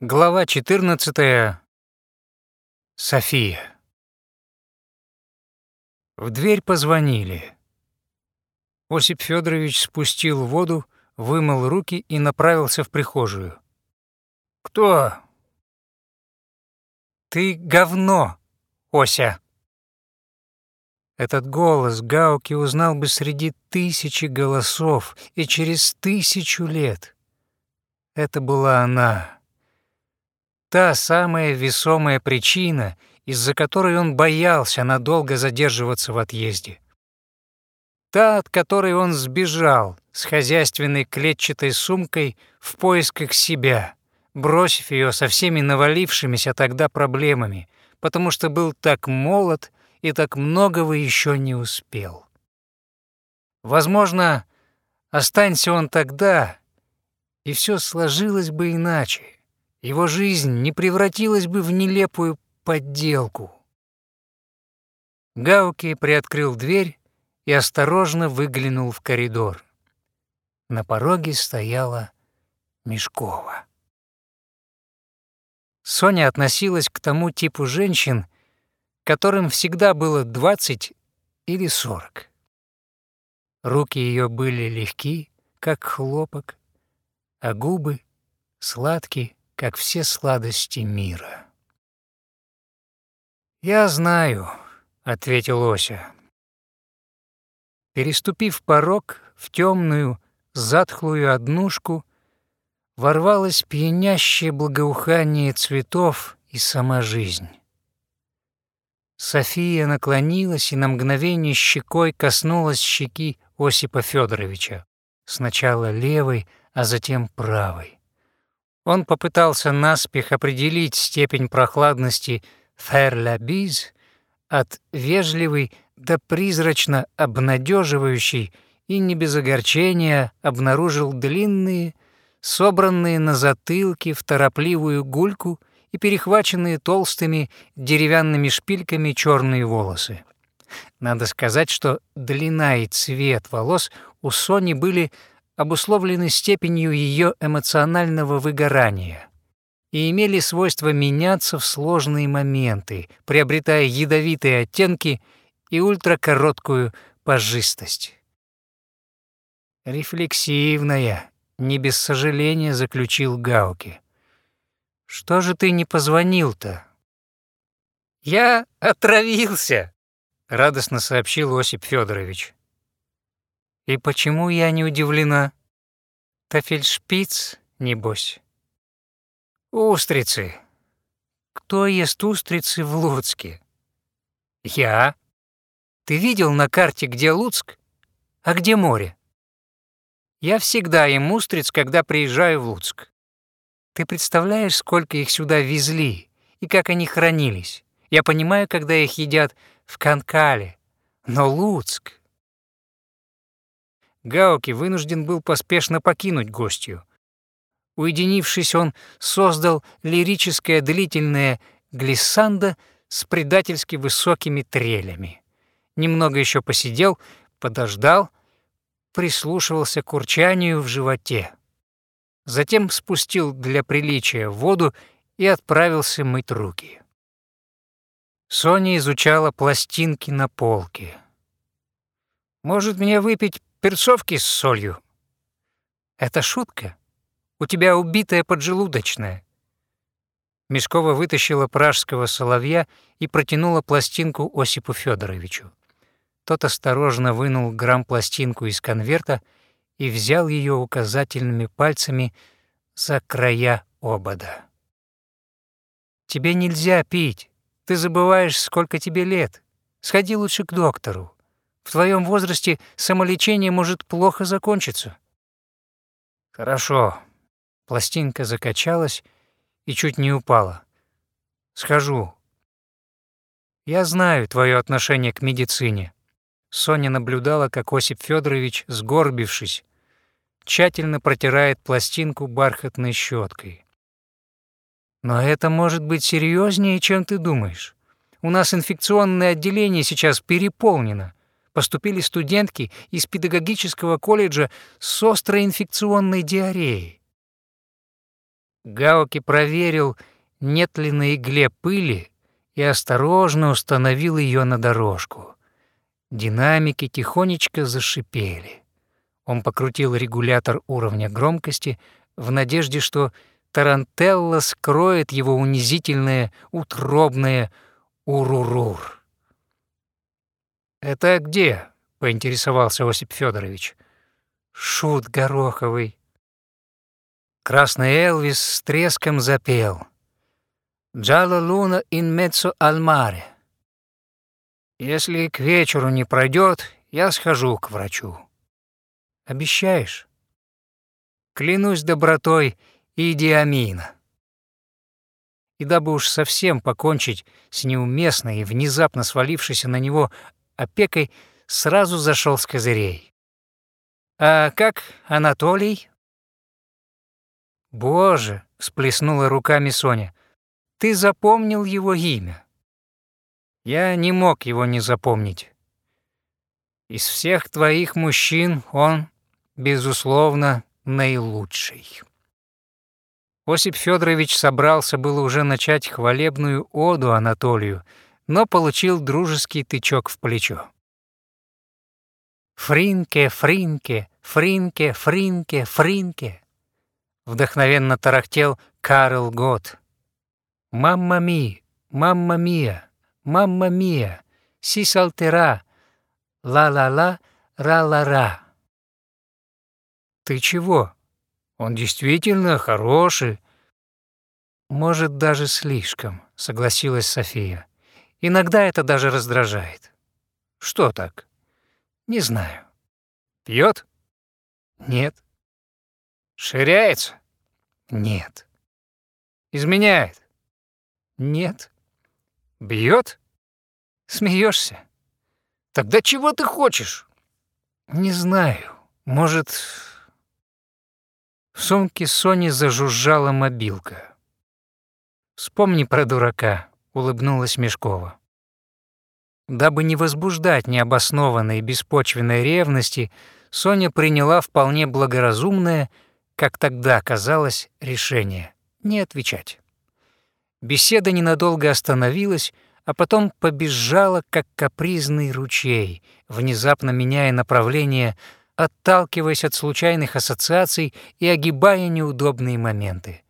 Глава 14. София. В дверь позвонили. Осип Федорович спустил воду, вымыл руки и направился в прихожую. «Кто?» «Ты говно, Ося!» Этот голос Гауки узнал бы среди тысячи голосов и через тысячу лет. Это была она. Та самая весомая причина, из-за которой он боялся надолго задерживаться в отъезде. Та, от которой он сбежал с хозяйственной клетчатой сумкой в поисках себя, бросив ее со всеми навалившимися тогда проблемами, потому что был так молод и так многого еще не успел. Возможно, останься он тогда, и все сложилось бы иначе его жизнь не превратилась бы в нелепую подделку. Гауки приоткрыл дверь и осторожно выглянул в коридор. На пороге стояла Мешкова. Соня относилась к тому типу женщин, которым всегда было 20 или 40. Руки ее были легки, как хлопок, а губы сладкие, как все сладости мира. «Я знаю», — ответил Ося. Переступив порог в темную, затхлую однушку, ворвалось пьянящее благоухание цветов и сама жизнь. София наклонилась и на мгновение щекой коснулась щеки Осипа Федоровича, сначала левой, а затем правой. Он попытался наспех определить степень прохладности «faire от вежливой до призрачно обнадеживающей и не без огорчения обнаружил длинные, собранные на затылке в торопливую гульку и перехваченные толстыми деревянными шпильками черные волосы. Надо сказать, что длина и цвет волос у Сони были обусловлены степенью ее эмоционального выгорания и имели свойство меняться в сложные моменты, приобретая ядовитые оттенки и ультракороткую пожистость. «Рефлексивная», — не без сожаления заключил Гауки. «Что же ты не позвонил-то?» «Я отравился», — радостно сообщил Осип Федорович. И почему я не удивлена? Тафельшпиц, небось. Устрицы. Кто ест устрицы в Луцке? Я. Ты видел на карте, где Луцк, а где море? Я всегда ем устриц, когда приезжаю в Луцк. Ты представляешь, сколько их сюда везли и как они хранились? Я понимаю, когда их едят в Канкале, но Луцк Гауки вынужден был поспешно покинуть гостью. Уединившись, он создал лирическое длительное глиссандо с предательски высокими трелями. Немного еще посидел, подождал, прислушивался к урчанию в животе. Затем спустил для приличия воду и отправился мыть руки. Соня изучала пластинки на полке. «Может, мне выпить перцовки с солью. Это шутка. У тебя убитая поджелудочная. Мешкова вытащила пражского соловья и протянула пластинку Осипу Федоровичу. Тот осторожно вынул грамм-пластинку из конверта и взял ее указательными пальцами за края обода. «Тебе нельзя пить. Ты забываешь, сколько тебе лет. Сходи лучше к доктору. В твоем возрасте самолечение может плохо закончиться». «Хорошо». Пластинка закачалась и чуть не упала. «Схожу». «Я знаю твое отношение к медицине». Соня наблюдала, как Осип Федорович, сгорбившись, тщательно протирает пластинку бархатной щеткой. «Но это может быть серьезнее, чем ты думаешь. У нас инфекционное отделение сейчас переполнено поступили студентки из педагогического колледжа с острой инфекционной диареей. Гауки проверил, нет ли на игле пыли, и осторожно установил ее на дорожку. Динамики тихонечко зашипели. Он покрутил регулятор уровня громкости в надежде, что тарантелла скроет его унизительное, утробное урурур. «Это где?» — поинтересовался Осип Федорович. «Шут гороховый». Красный Элвис с треском запел. «Джало луна ин меццо аль маре». «Если к вечеру не пройдет, я схожу к врачу». «Обещаешь?» «Клянусь добротой Иди Амина». И дабы уж совсем покончить с неуместной и внезапно свалившейся на него опекой, сразу зашел с козырей. «А как Анатолий?» «Боже!» — всплеснула руками Соня. «Ты запомнил его имя?» «Я не мог его не запомнить. Из всех твоих мужчин он, безусловно, наилучший». Осип Федорович собрался было уже начать хвалебную оду Анатолию, но получил дружеский тычок в плечо. «Фринке, фринке, фринке, фринке, фринке!» Вдохновенно тарахтел Карл Гот. «Мамма ми, мамма мия, мамма мия, си салтера, ла-ла-ла, ра-ла-ра». «Ты чего? Он действительно хороший». «Может, даже слишком», — согласилась София. «Иногда это даже раздражает». «Что так?» «Не знаю». «Пьет?» «Нет». Ширяется? Нет. Изменяет? Нет. Бьет? Смеешься? Тогда чего ты хочешь? Не знаю. Может... В сумке Сони зажужжала мобилка. «Вспомни про дурака», — улыбнулась Мешкова. Дабы не возбуждать необоснованной беспочвенной ревности, Соня приняла вполне благоразумное — как тогда казалось, решение — не отвечать. Беседа ненадолго остановилась, а потом побежала, как капризный ручей, внезапно меняя направление, отталкиваясь от случайных ассоциаций и огибая неудобные моменты.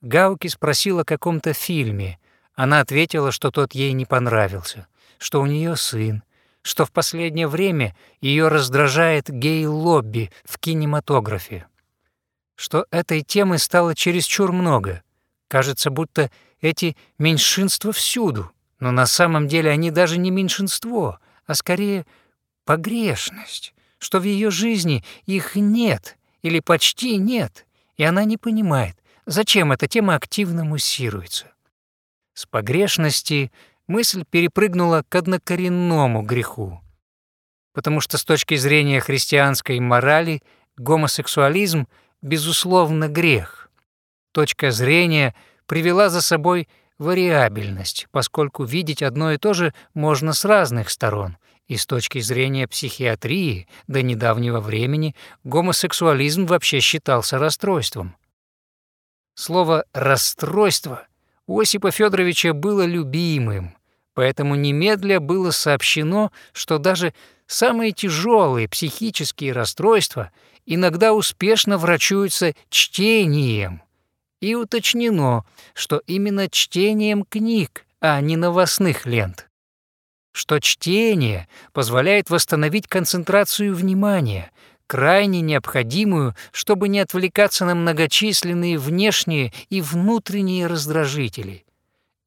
Гауки спросил о каком-то фильме. Она ответила, что тот ей не понравился, что у нее сын, что в последнее время ее раздражает гей-лобби в кинематографе что этой темы стало чересчур много. Кажется, будто эти меньшинства всюду, но на самом деле они даже не меньшинство, а скорее погрешность, что в ее жизни их нет или почти нет, и она не понимает, зачем эта тема активно муссируется. С погрешности мысль перепрыгнула к однокоренному греху, потому что с точки зрения христианской морали гомосексуализм — безусловно, грех. Точка зрения привела за собой вариабельность, поскольку видеть одно и то же можно с разных сторон. И с точки зрения психиатрии до недавнего времени гомосексуализм вообще считался расстройством. Слово «расстройство» у Осипа Федоровича было любимым, поэтому немедля было сообщено, что даже самые тяжелые психические расстройства иногда успешно врачуются чтением. И уточнено, что именно чтением книг, а не новостных лент. Что чтение позволяет восстановить концентрацию внимания, крайне необходимую, чтобы не отвлекаться на многочисленные внешние и внутренние раздражители.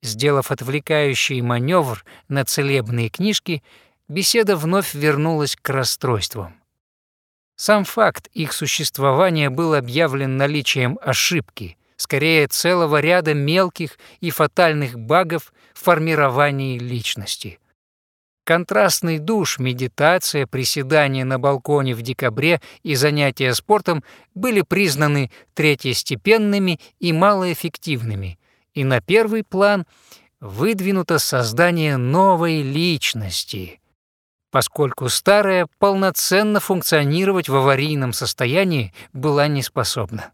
Сделав отвлекающий маневр на целебные книжки, беседа вновь вернулась к расстройствам. Сам факт их существования был объявлен наличием ошибки, скорее целого ряда мелких и фатальных багов в формировании личности. Контрастный душ, медитация, приседания на балконе в декабре и занятия спортом были признаны третьестепенными и малоэффективными, и на первый план выдвинуто создание новой личности — поскольку старая полноценно функционировать в аварийном состоянии была не способна.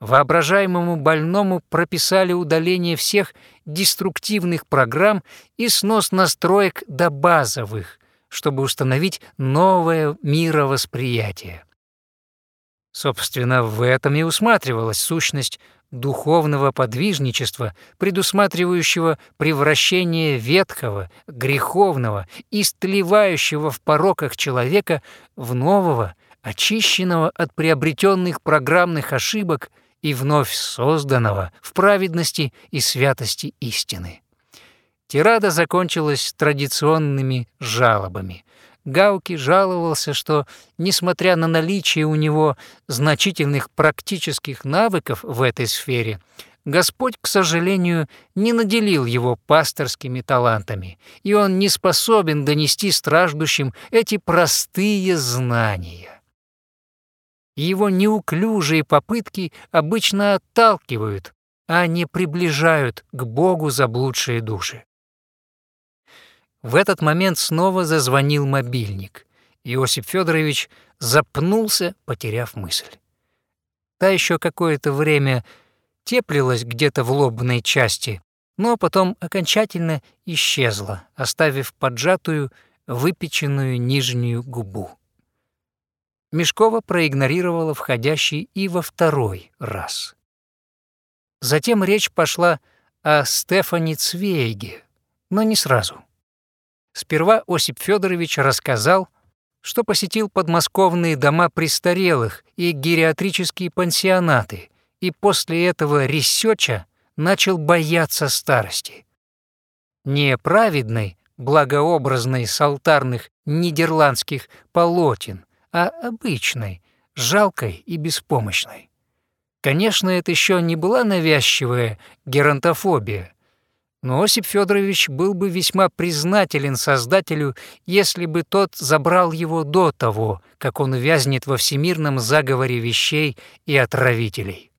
Воображаемому больному прописали удаление всех деструктивных программ и снос настроек до базовых, чтобы установить новое мировосприятие. Собственно, в этом и усматривалась сущность духовного подвижничества, предусматривающего превращение ветхого, греховного, истлевающего в пороках человека в нового, очищенного от приобретенных программных ошибок и вновь созданного в праведности и святости истины. Тирада закончилась традиционными жалобами. Гауки жаловался, что, несмотря на наличие у него значительных практических навыков в этой сфере, Господь, к сожалению, не наделил его пасторскими талантами, и он не способен донести страждущим эти простые знания его неуклюжие попытки обычно отталкивают, а не приближают к Богу заблудшие души. В этот момент снова зазвонил мобильник. Иосип Федорович запнулся, потеряв мысль. Та еще какое-то время теплилась где-то в лобной части, но потом окончательно исчезла, оставив поджатую, выпеченную нижнюю губу. Мешкова проигнорировала входящий и во второй раз. Затем речь пошла о Стефане Цвейге, но не сразу. Сперва Осип Федорович рассказал, что посетил подмосковные дома престарелых и гериатрические пансионаты, и после этого ресеча начал бояться старости. Не праведной, благообразной с алтарных нидерландских полотен, а обычной, жалкой и беспомощной. Конечно, это еще не была навязчивая геронтофобия, но Осип Федорович был бы весьма признателен Создателю, если бы тот забрал его до того, как он вязнет во всемирном заговоре вещей и отравителей.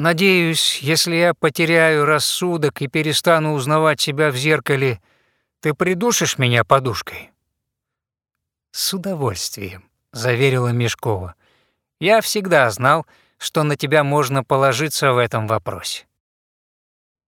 «Надеюсь, если я потеряю рассудок и перестану узнавать себя в зеркале, ты придушишь меня подушкой?» «С удовольствием», — заверила Мешкова. «Я всегда знал, что на тебя можно положиться в этом вопросе».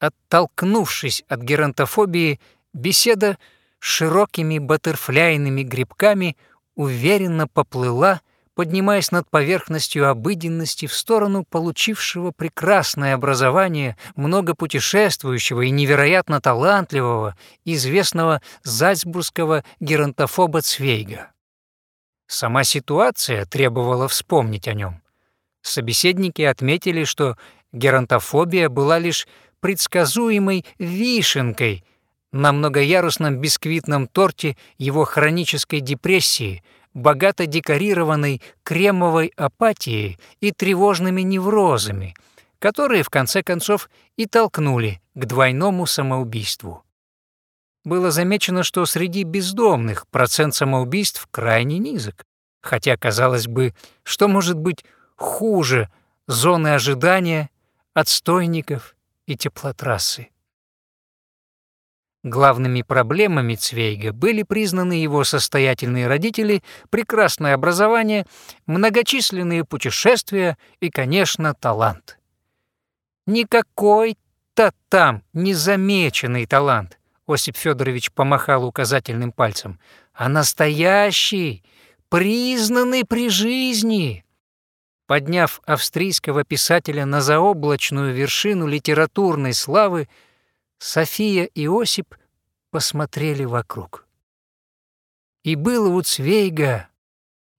Оттолкнувшись от геронтофобии, беседа широкими баттерфляйными грибками уверенно поплыла, поднимаясь над поверхностью обыденности в сторону получившего прекрасное образование, многопутешествующего и невероятно талантливого, известного зальцбургского геронтофоба Цвейга. Сама ситуация требовала вспомнить о нем. Собеседники отметили, что геронтофобия была лишь предсказуемой вишенкой на многоярусном бисквитном торте его хронической депрессии, богато декорированной кремовой апатией и тревожными неврозами, которые в конце концов и толкнули к двойному самоубийству было замечено, что среди бездомных процент самоубийств крайне низок, хотя, казалось бы, что может быть хуже зоны ожидания, отстойников и теплотрассы. Главными проблемами Цвейга были признаны его состоятельные родители, прекрасное образование, многочисленные путешествия и, конечно, талант. Никакой-то там незамеченный талант, Осип Федорович помахал указательным пальцем, а настоящий, признанный при жизни. Подняв австрийского писателя на заоблачную вершину литературной славы, София и Осип посмотрели вокруг. И было у Цвейга,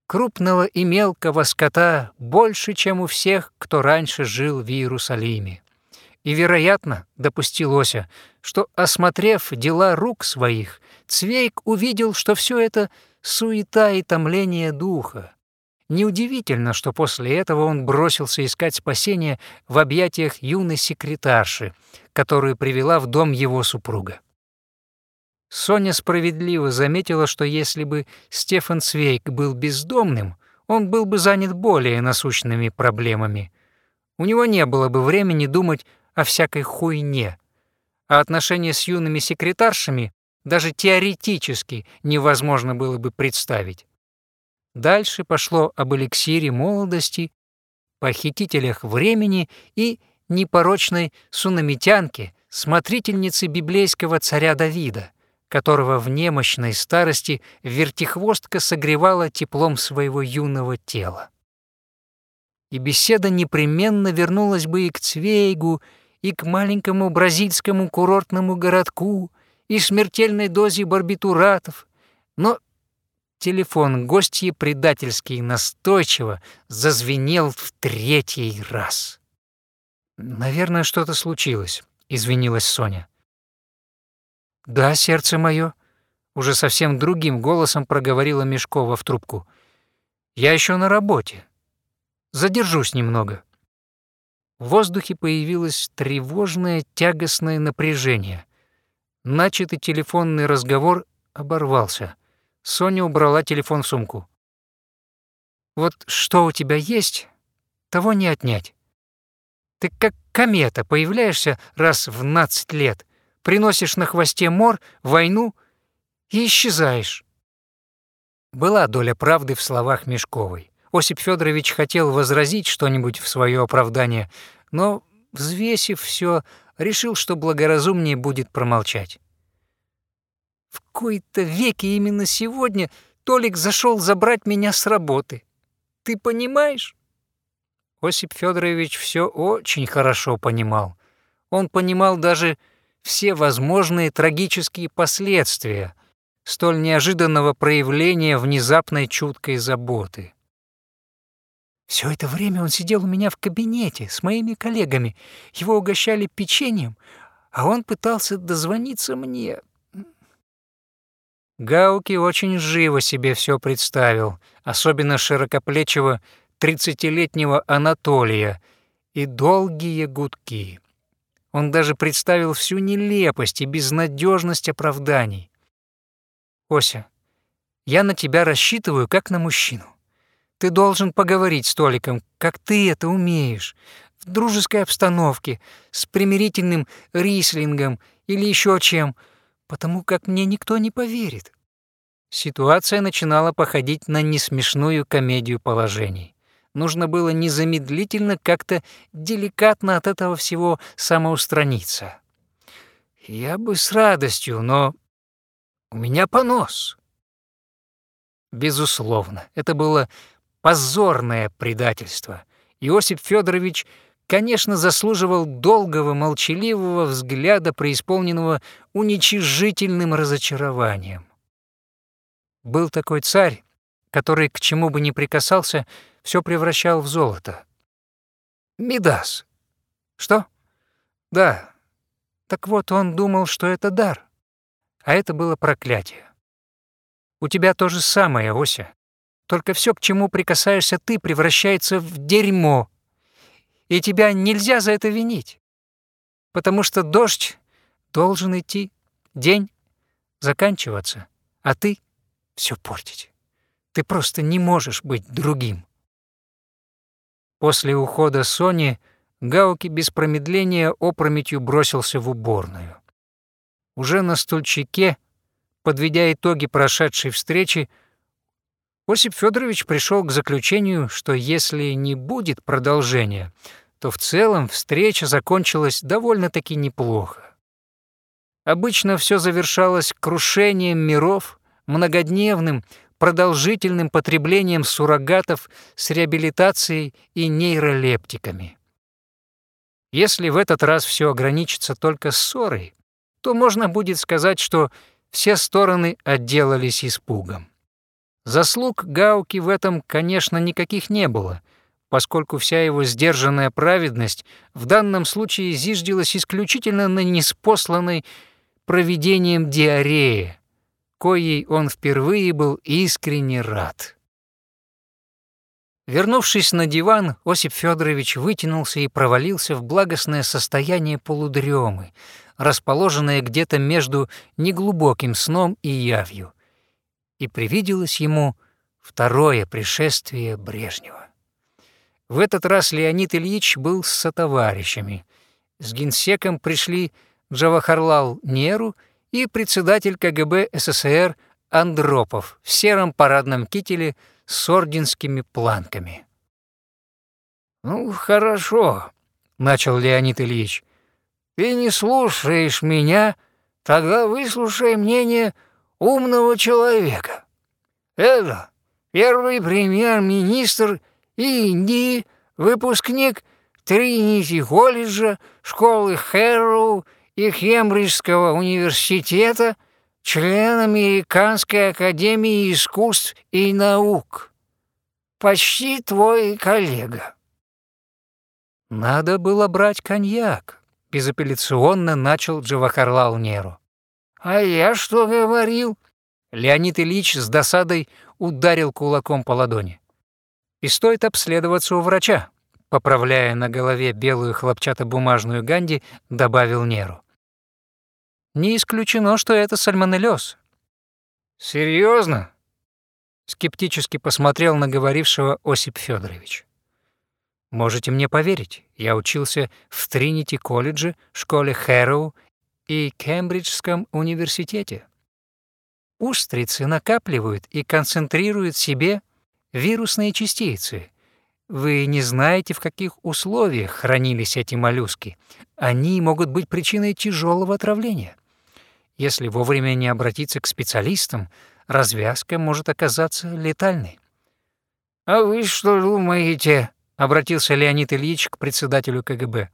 крупного и мелкого скота, больше, чем у всех, кто раньше жил в Иерусалиме. И, вероятно, допустил Ося, что, осмотрев дела рук своих, Цвейк увидел, что все это суета и томление духа. Неудивительно, что после этого он бросился искать спасения в объятиях юной секретарши, которую привела в дом его супруга. Соня справедливо заметила, что если бы Стефан Цвейк был бездомным, он был бы занят более насущными проблемами. У него не было бы времени думать о всякой хуйне. А отношения с юными секретаршами даже теоретически невозможно было бы представить. Дальше пошло об эликсире молодости похитителях времени и непорочной сунамитянке, смотрительнице библейского царя Давида, которого в немощной старости вертихвостка согревала теплом своего юного тела. И беседа непременно вернулась бы и к Цвейгу, и к маленькому бразильскому курортному городку, и смертельной дозе барбитуратов, но телефон гостьи предательски и настойчиво зазвенел в третий раз. «Наверное, что-то случилось», — извинилась Соня. «Да, сердце мое», — уже совсем другим голосом проговорила Мешкова в трубку. «Я еще на работе. Задержусь немного». В воздухе появилось тревожное тягостное напряжение. Начатый телефонный разговор оборвался. Соня убрала телефон в сумку. «Вот что у тебя есть, того не отнять. Ты как комета появляешься раз в 12 лет, приносишь на хвосте мор, войну и исчезаешь». Была доля правды в словах Мешковой. Осип Федорович хотел возразить что-нибудь в свое оправдание, но, взвесив все, решил, что благоразумнее будет промолчать. В кои-то веке именно сегодня Толик зашел забрать меня с работы. Ты понимаешь? Осип Федорович все очень хорошо понимал. Он понимал даже все возможные трагические последствия столь неожиданного проявления внезапной чуткой заботы. Все это время он сидел у меня в кабинете с моими коллегами. Его угощали печеньем, а он пытался дозвониться мне. Гауки очень живо себе все представил, особенно широкоплечего тридцатилетнего Анатолия и долгие гудки. Он даже представил всю нелепость и безнадежность оправданий. «Ося, я на тебя рассчитываю как на мужчину. Ты должен поговорить с Толиком, как ты это умеешь, в дружеской обстановке, с примирительным рислингом или еще чем, потому как мне никто не поверит». Ситуация начинала походить на несмешную комедию положений. Нужно было незамедлительно как-то деликатно от этого всего самоустраниться. Я бы с радостью, но у меня понос. Безусловно, это было позорное предательство. Иосиф Федорович, конечно, заслуживал долгого, молчаливого взгляда, преисполненного уничижительным разочарованием. Был такой царь, который к чему бы ни прикасался, все превращал в золото. Мидас. Что? Да. Так вот, он думал, что это дар, а это было проклятие. У тебя то же самое, Ося. Только все, к чему прикасаешься ты, превращается в дерьмо. И тебя нельзя за это винить. Потому что дождь должен идти, день заканчиваться, а ты все портить. Ты просто не можешь быть другим. После ухода Сони Гауки без промедления опрометью бросился в уборную. Уже на стульчике, подведя итоги прошедшей встречи, Осип Федорович пришел к заключению, что если не будет продолжения, то в целом встреча закончилась довольно-таки неплохо. Обычно все завершалось крушением миров, многодневным, продолжительным потреблением суррогатов с реабилитацией и нейролептиками. Если в этот раз все ограничится только ссорой, то можно будет сказать, что все стороны отделались испугом. Заслуг Гауки в этом, конечно, никаких не было, поскольку вся его сдержанная праведность в данном случае зиждилась исключительно на неспосланной проведением диареи, коей он впервые был искренне рад. Вернувшись на диван, Осип Федорович вытянулся и провалился в благостное состояние полудремы, расположенное где-то между неглубоким сном и явью. И привиделось ему второе пришествие Брежнева. В этот раз Леонид Ильич был с сотоварищами. С генсеком пришли Джавахарлал Неру и председатель КГБ СССР Андропов в сером парадном кителе с орденскими планками. «Ну, хорошо», — начал Леонид Ильич. «Ты не слушаешь меня, тогда выслушай мнение умного человека. Это первый премьер-министр Индии, выпускник Тринити колледжа, школы Хэрроу и Кембриджского университета, член Американской академии искусств и наук. Почти твой коллега. Надо было брать коньяк, безапелляционно начал Джавахарлал Неру. А я что говорил? Леонид Ильич с досадой ударил кулаком по ладони. И стоит обследоваться у врача, поправляя на голове белую хлопчатобумажную ганди, добавил Неру. Не исключено, что это сальмонеллез. Серьезно? Скептически посмотрел на говорившего Осип Федорович. Можете мне поверить, я учился в Тринити-колледже, школе Хэроу и Кембриджском университете. Устрицы накапливают и концентрируют себе вирусные частицы, вы не знаете, в каких условиях хранились эти моллюски. Они могут быть причиной тяжелого отравления. Если вовремя не обратиться к специалистам, развязка может оказаться летальной. «А вы что думаете?» — обратился Леонид Ильич к председателю КГБ.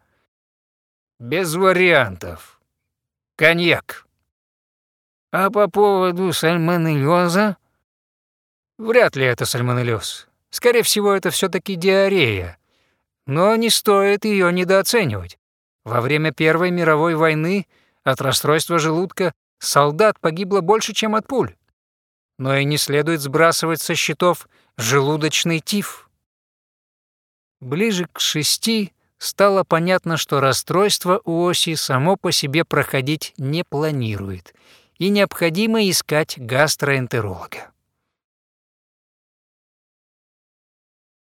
«Без вариантов. Коньяк». «А по поводу сальмонеллеза?» «Вряд ли это сальмонеллез. Скорее всего, это все таки диарея. Но не стоит ее недооценивать. Во время Первой мировой войны от расстройства желудка солдат погибло больше, чем от пуль. Но и не следует сбрасывать со счетов желудочный тиф. Ближе к шести стало понятно, что расстройство у оси само по себе проходить не планирует, и необходимо искать гастроэнтеролога.